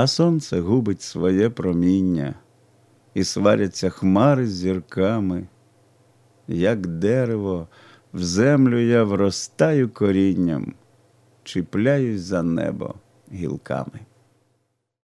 а сонце губить своє проміння, і сваряться хмари з зірками. Як дерево, в землю я вростаю корінням, чіпляюсь за небо гілками.